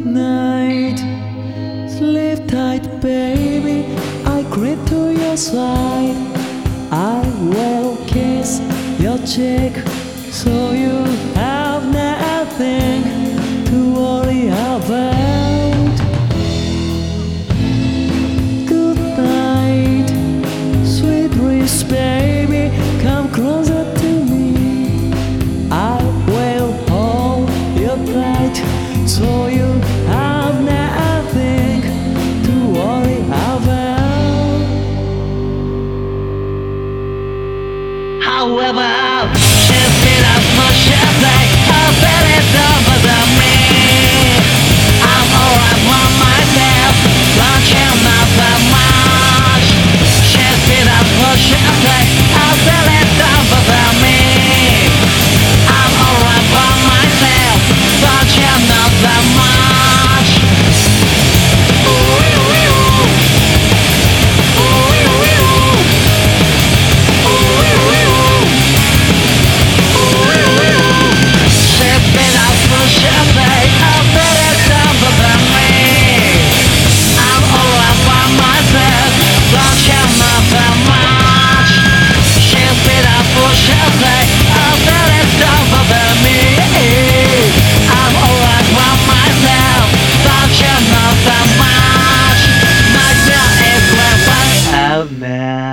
good night. Sleep tight, baby. I creep to your side. I will kiss your cheek so you however love man.